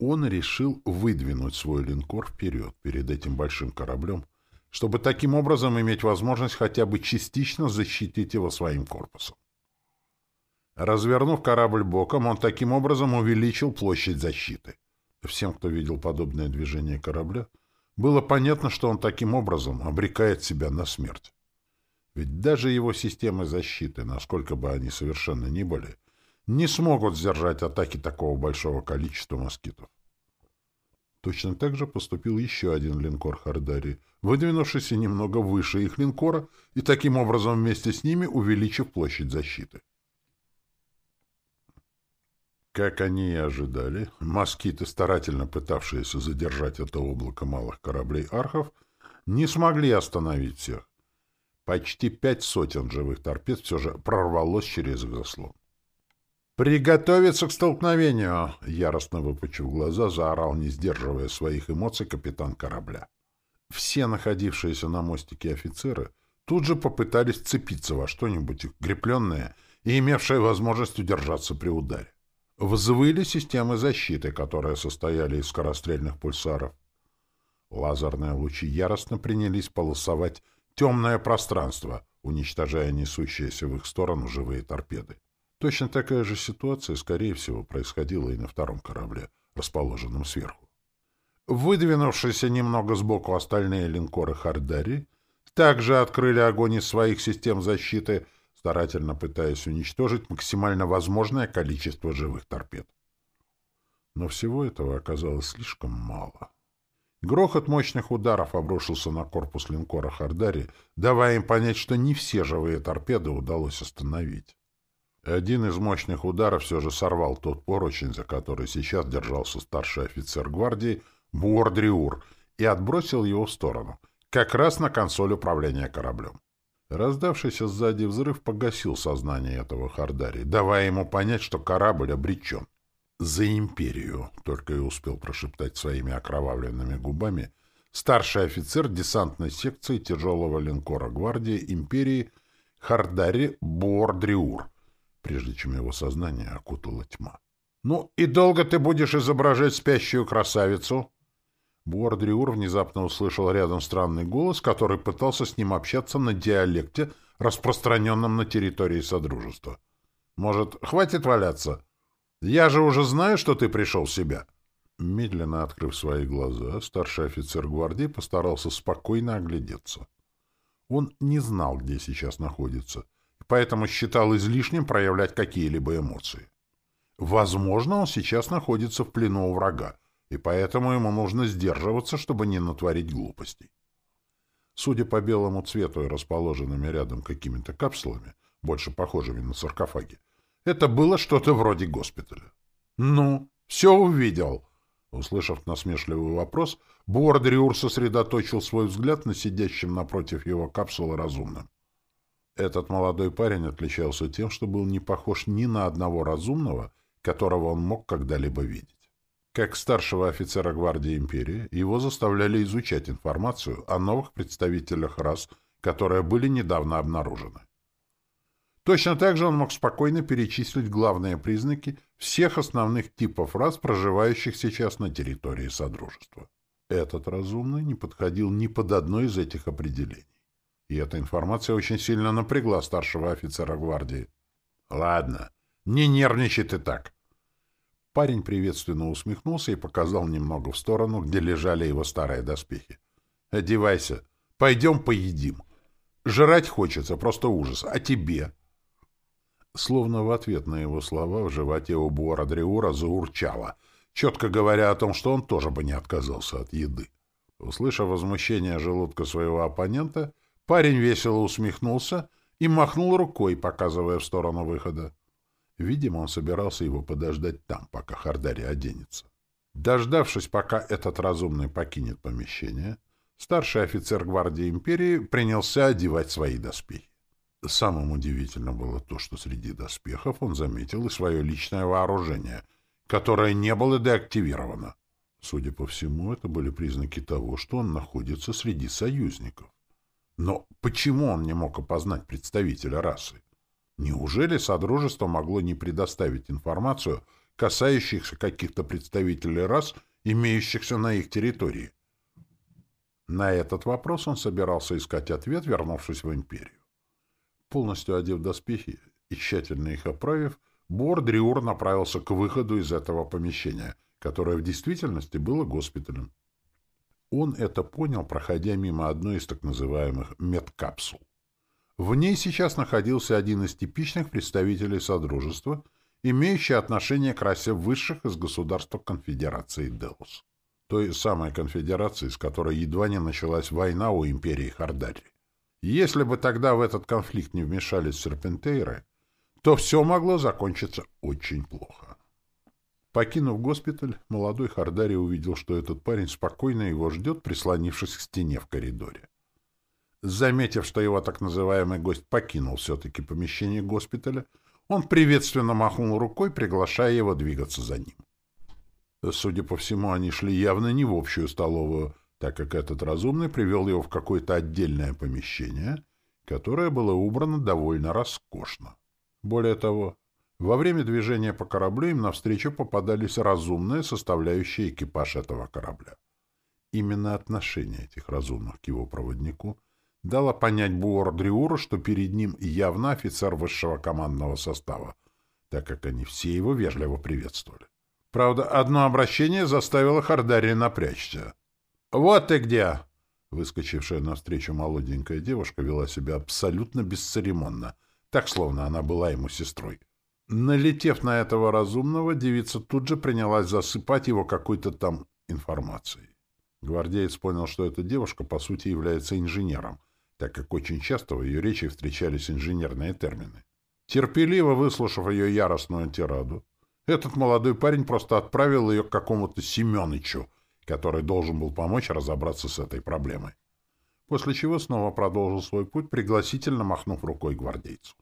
Он решил выдвинуть свой линкор вперед перед этим большим кораблем, чтобы таким образом иметь возможность хотя бы частично защитить его своим корпусом. Развернув корабль боком, он таким образом увеличил площадь защиты. Всем, кто видел подобное движение корабля, было понятно, что он таким образом обрекает себя на смерть. Ведь даже его системы защиты, насколько бы они совершенно ни были, не смогут сдержать атаки такого большого количества москитов. Точно так же поступил еще один линкор Хардари, выдвинувшийся немного выше их линкора и таким образом вместе с ними увеличив площадь защиты. Как они и ожидали, москиты, старательно пытавшиеся задержать это облако малых кораблей архов, не смогли остановить всех. Почти пять сотен живых торпед все же прорвалось через заслон. «Приготовиться к столкновению!» — яростно выпучив глаза, заорал, не сдерживая своих эмоций, капитан корабля. Все находившиеся на мостике офицеры тут же попытались цепиться во что-нибудь укрепленное и имевшее возможность удержаться при ударе. Взвыли системы защиты, которые состояли из скорострельных пульсаров. Лазерные лучи яростно принялись полосовать темное пространство, уничтожая несущиеся в их сторону живые торпеды. Точно такая же ситуация, скорее всего, происходила и на втором корабле, расположенном сверху. Выдвинувшиеся немного сбоку остальные линкоры Хардари также открыли огонь из своих систем защиты, старательно пытаясь уничтожить максимально возможное количество живых торпед. Но всего этого оказалось слишком мало. Грохот мощных ударов обрушился на корпус линкора Хардари, давая им понять, что не все живые торпеды удалось остановить. Один из мощных ударов все же сорвал тот поручень, за который сейчас держался старший офицер гвардии Буордриур, и отбросил его в сторону, как раз на консоль управления кораблем. Раздавшийся сзади взрыв погасил сознание этого Хардари, давая ему понять, что корабль обречен. «За империю!» — только и успел прошептать своими окровавленными губами старший офицер десантной секции тяжелого линкора гвардии империи Хардари Буордриур, прежде чем его сознание окутала тьма. «Ну и долго ты будешь изображать спящую красавицу?» Буордриур внезапно услышал рядом странный голос, который пытался с ним общаться на диалекте, распространенном на территории Содружества. «Может, хватит валяться? Я же уже знаю, что ты пришел в себя». Медленно открыв свои глаза, старший офицер гвардии постарался спокойно оглядеться. Он не знал, где сейчас находится, поэтому считал излишним проявлять какие-либо эмоции. Возможно, он сейчас находится в плену у врага, и поэтому ему нужно сдерживаться, чтобы не натворить глупостей. Судя по белому цвету и расположенными рядом какими-то капсулами, больше похожими на саркофаги, это было что-то вроде госпиталя. «Ну, все увидел!» Услышав насмешливый вопрос, Бордриур сосредоточил свой взгляд на сидящем напротив его капсулы разумном. Этот молодой парень отличался тем, что был не похож ни на одного разумного, которого он мог когда-либо видеть. Как старшего офицера гвардии империи, его заставляли изучать информацию о новых представителях рас, которые были недавно обнаружены. Точно так же он мог спокойно перечислить главные признаки всех основных типов рас, проживающих сейчас на территории Содружества. Этот разумный не подходил ни под одно из этих определений. И эта информация очень сильно напрягла старшего офицера гвардии. «Ладно, не нервничай ты так. Парень приветственно усмехнулся и показал немного в сторону, где лежали его старые доспехи. «Одевайся. Пойдем поедим. Жрать хочется, просто ужас. А тебе?» Словно в ответ на его слова в животе у Буора Дриура заурчало, четко говоря о том, что он тоже бы не отказался от еды. Услышав возмущение желудка своего оппонента, парень весело усмехнулся и махнул рукой, показывая в сторону выхода. Видимо, он собирался его подождать там, пока Хардари оденется. Дождавшись, пока этот разумный покинет помещение, старший офицер гвардии империи принялся одевать свои доспехи. Самым удивительным было то, что среди доспехов он заметил и свое личное вооружение, которое не было деактивировано. Судя по всему, это были признаки того, что он находится среди союзников. Но почему он не мог опознать представителя расы? Неужели Содружество могло не предоставить информацию, касающихся каких-то представителей рас, имеющихся на их территории? На этот вопрос он собирался искать ответ, вернувшись в империю. Полностью одев доспехи и тщательно их оправив, Бордриур направился к выходу из этого помещения, которое в действительности было госпиталем. Он это понял, проходя мимо одной из так называемых медкапсул. В ней сейчас находился один из типичных представителей Содружества, имеющий отношение к расе высших из государства Конфедерации Деус. Той самой конфедерации, с которой едва не началась война у империи Хардари. Если бы тогда в этот конфликт не вмешались серпентейры, то все могло закончиться очень плохо. Покинув госпиталь, молодой Хардари увидел, что этот парень спокойно его ждет, прислонившись к стене в коридоре. Заметив, что его так называемый гость покинул все-таки помещение госпиталя, он приветственно махнул рукой, приглашая его двигаться за ним. Судя по всему, они шли явно не в общую столовую, так как этот разумный привел его в какое-то отдельное помещение, которое было убрано довольно роскошно. Более того, во время движения по кораблю им навстречу попадались разумные составляющие экипаж этого корабля. Именно отношение этих разумных к его проводнику дало понять Буор-Дриуру, что перед ним явно офицер высшего командного состава, так как они все его вежливо приветствовали. Правда, одно обращение заставило Хардари напрячься. «Вот ты где!» Выскочившая навстречу молоденькая девушка вела себя абсолютно бесцеремонно, так, словно она была ему сестрой. Налетев на этого разумного, девица тут же принялась засыпать его какой-то там информацией. Гвардеец понял, что эта девушка, по сути, является инженером, так как очень часто в ее речи встречались инженерные термины. Терпеливо выслушав ее яростную тираду, этот молодой парень просто отправил ее к какому-то Семенычу, который должен был помочь разобраться с этой проблемой. После чего снова продолжил свой путь, пригласительно махнув рукой гвардейцу.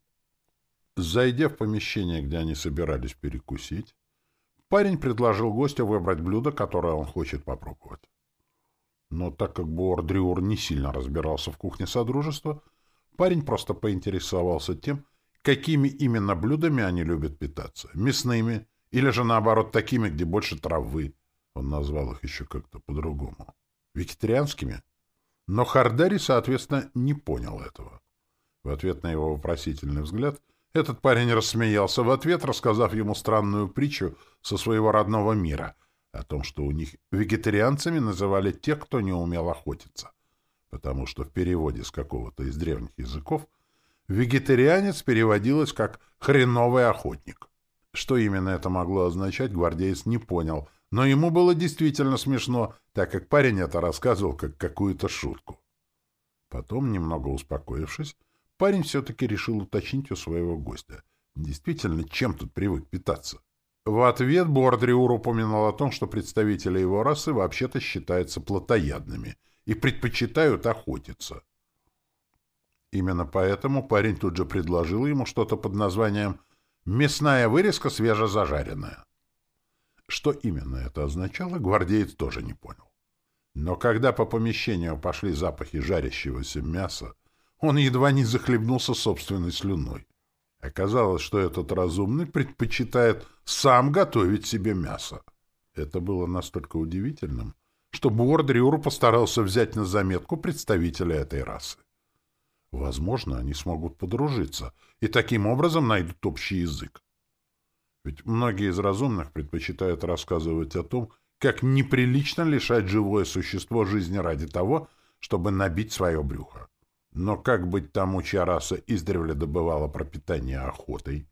Зайдя в помещение, где они собирались перекусить, парень предложил гостю выбрать блюдо, которое он хочет попробовать. Но так как Буор-Дрюор не сильно разбирался в кухне Содружества, парень просто поинтересовался тем, какими именно блюдами они любят питаться — мясными или же, наоборот, такими, где больше травы. Он назвал их еще как-то по-другому. Вегетарианскими. Но Хардари, соответственно, не понял этого. В ответ на его вопросительный взгляд этот парень рассмеялся в ответ, рассказав ему странную притчу со своего родного мира о том, что у них вегетарианцами называли тех, кто не умел охотиться. Потому что в переводе с какого-то из древних языков вегетарианец переводилось как «хреновый охотник». Что именно это могло означать, гвардеец не понял, но ему было действительно смешно, так как парень это рассказывал как какую-то шутку. Потом, немного успокоившись, парень все-таки решил уточнить у своего гостя, действительно, чем тут привык питаться. В ответ Бордриур упоминал о том, что представители его расы вообще-то считаются плотоядными и предпочитают охотиться. Именно поэтому парень тут же предложил ему что-то под названием Мясная вырезка свежезажаренная. Что именно это означало, гвардеец тоже не понял. Но когда по помещению пошли запахи жарящегося мяса, он едва не захлебнулся собственной слюной. Оказалось, что этот разумный предпочитает сам готовить себе мясо. Это было настолько удивительным, что Буордриур постарался взять на заметку представителя этой расы. Возможно, они смогут подружиться и таким образом найдут общий язык. Ведь многие из разумных предпочитают рассказывать о том, как неприлично лишать живое существо жизни ради того, чтобы набить свое брюхо. Но как быть тому, чья раса издревле добывала пропитание охотой?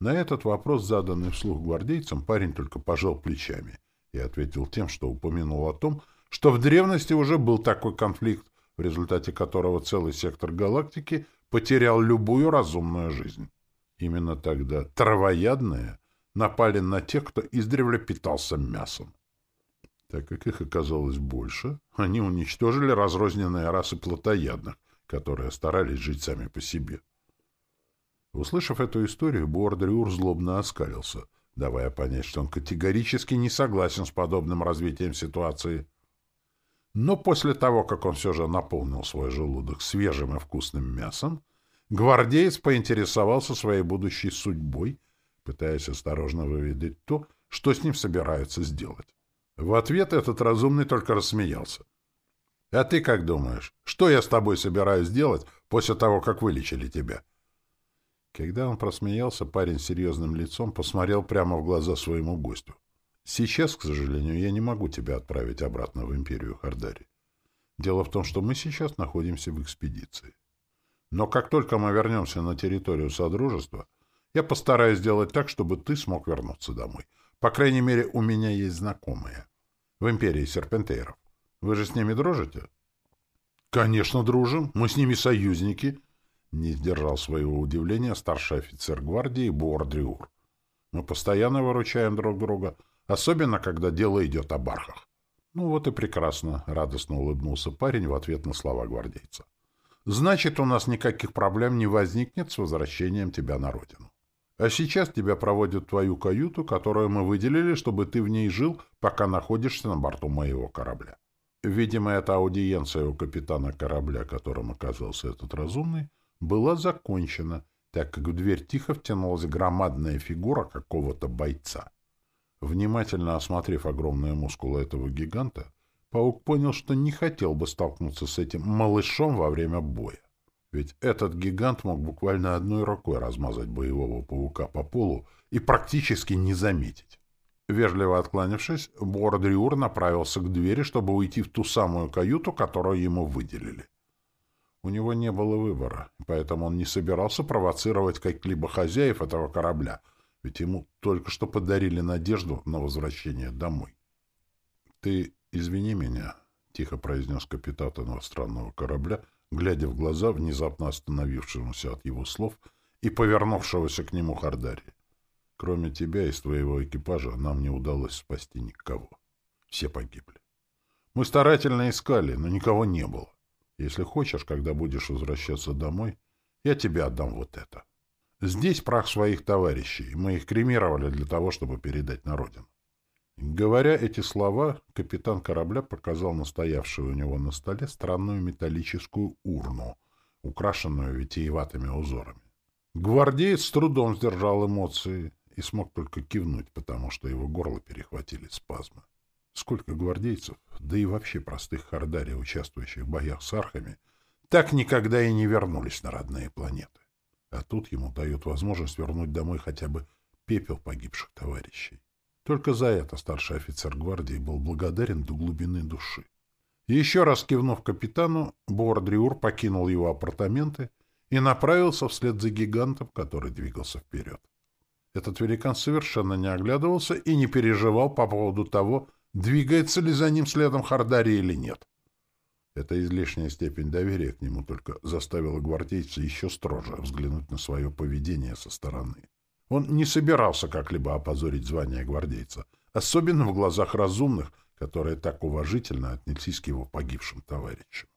На этот вопрос, заданный вслух гвардейцам, парень только пожал плечами и ответил тем, что упомянул о том, что в древности уже был такой конфликт, в результате которого целый сектор галактики потерял любую разумную жизнь. Именно тогда травоядные напали на тех, кто издревле питался мясом. Так как их оказалось больше, они уничтожили разрозненные расы плотоядных, которые старались жить сами по себе. Услышав эту историю, Буордриур злобно оскалился, давая понять, что он категорически не согласен с подобным развитием ситуации — но после того, как он все же наполнил свой желудок свежим и вкусным мясом, гвардеец поинтересовался своей будущей судьбой, пытаясь осторожно выведать то, что с ним собираются сделать. В ответ этот разумный только рассмеялся. «А ты как думаешь, что я с тобой собираюсь делать после того, как вылечили тебя?» Когда он просмеялся, парень серьезным лицом посмотрел прямо в глаза своему гостю. Сейчас, к сожалению, я не могу тебя отправить обратно в империю Хардари. Дело в том, что мы сейчас находимся в экспедиции. Но как только мы вернемся на территорию Содружества, я постараюсь сделать так, чтобы ты смог вернуться домой. По крайней мере, у меня есть знакомые. В империи серпентейров. Вы же с ними дружите? Конечно, дружим. Мы с ними союзники. Не сдержал своего удивления старший офицер гвардии Буордриур. Мы постоянно выручаем друг друга — Особенно, когда дело идет о бархах. Ну вот и прекрасно, — радостно улыбнулся парень в ответ на слова гвардейца. Значит, у нас никаких проблем не возникнет с возвращением тебя на родину. А сейчас тебя проводят в твою каюту, которую мы выделили, чтобы ты в ней жил, пока находишься на борту моего корабля. Видимо, эта аудиенция у капитана корабля, которым оказался этот разумный, была закончена, так как в дверь тихо втянулась громадная фигура какого-то бойца. Внимательно осмотрев огромные мускулы этого гиганта, Паук понял, что не хотел бы столкнуться с этим малышом во время боя. Ведь этот гигант мог буквально одной рукой размазать боевого паука по полу и практически не заметить. Вежливо откланившись, Бордриур направился к двери, чтобы уйти в ту самую каюту, которую ему выделили. У него не было выбора, поэтому он не собирался провоцировать как-либо хозяев этого корабля, ведь ему только что подарили надежду на возвращение домой. — Ты извини меня, — тихо произнес капитан этого странного корабля, глядя в глаза внезапно остановившемуся от его слов и повернувшегося к нему Хардари. Кроме тебя и твоего экипажа нам не удалось спасти никого. Все погибли. Мы старательно искали, но никого не было. Если хочешь, когда будешь возвращаться домой, я тебе отдам вот это. Здесь прах своих товарищей. Мы их кремировали для того, чтобы передать на родину. Говоря эти слова, капитан корабля показал настоявшую у него на столе странную металлическую урну, украшенную витиеватыми узорами. Гвардеец с трудом сдержал эмоции и смог только кивнуть, потому что его горло перехватили спазмы. Сколько гвардейцев, да и вообще простых хардари, участвующих в боях с архами, так никогда и не вернулись на родные планеты. А тут ему дают возможность вернуть домой хотя бы пепел погибших товарищей. Только за это старший офицер гвардии был благодарен до глубины души. Еще раз кивнув капитану, Бордриур покинул его апартаменты и направился вслед за гигантом, который двигался вперед. Этот великан совершенно не оглядывался и не переживал по поводу того, двигается ли за ним следом Хардари или нет. Эта излишняя степень доверия к нему только заставила гвардейца еще строже взглянуть на свое поведение со стороны. Он не собирался как-либо опозорить звание гвардейца, особенно в глазах разумных, которые так уважительно отнеслись к его погибшим товарищам.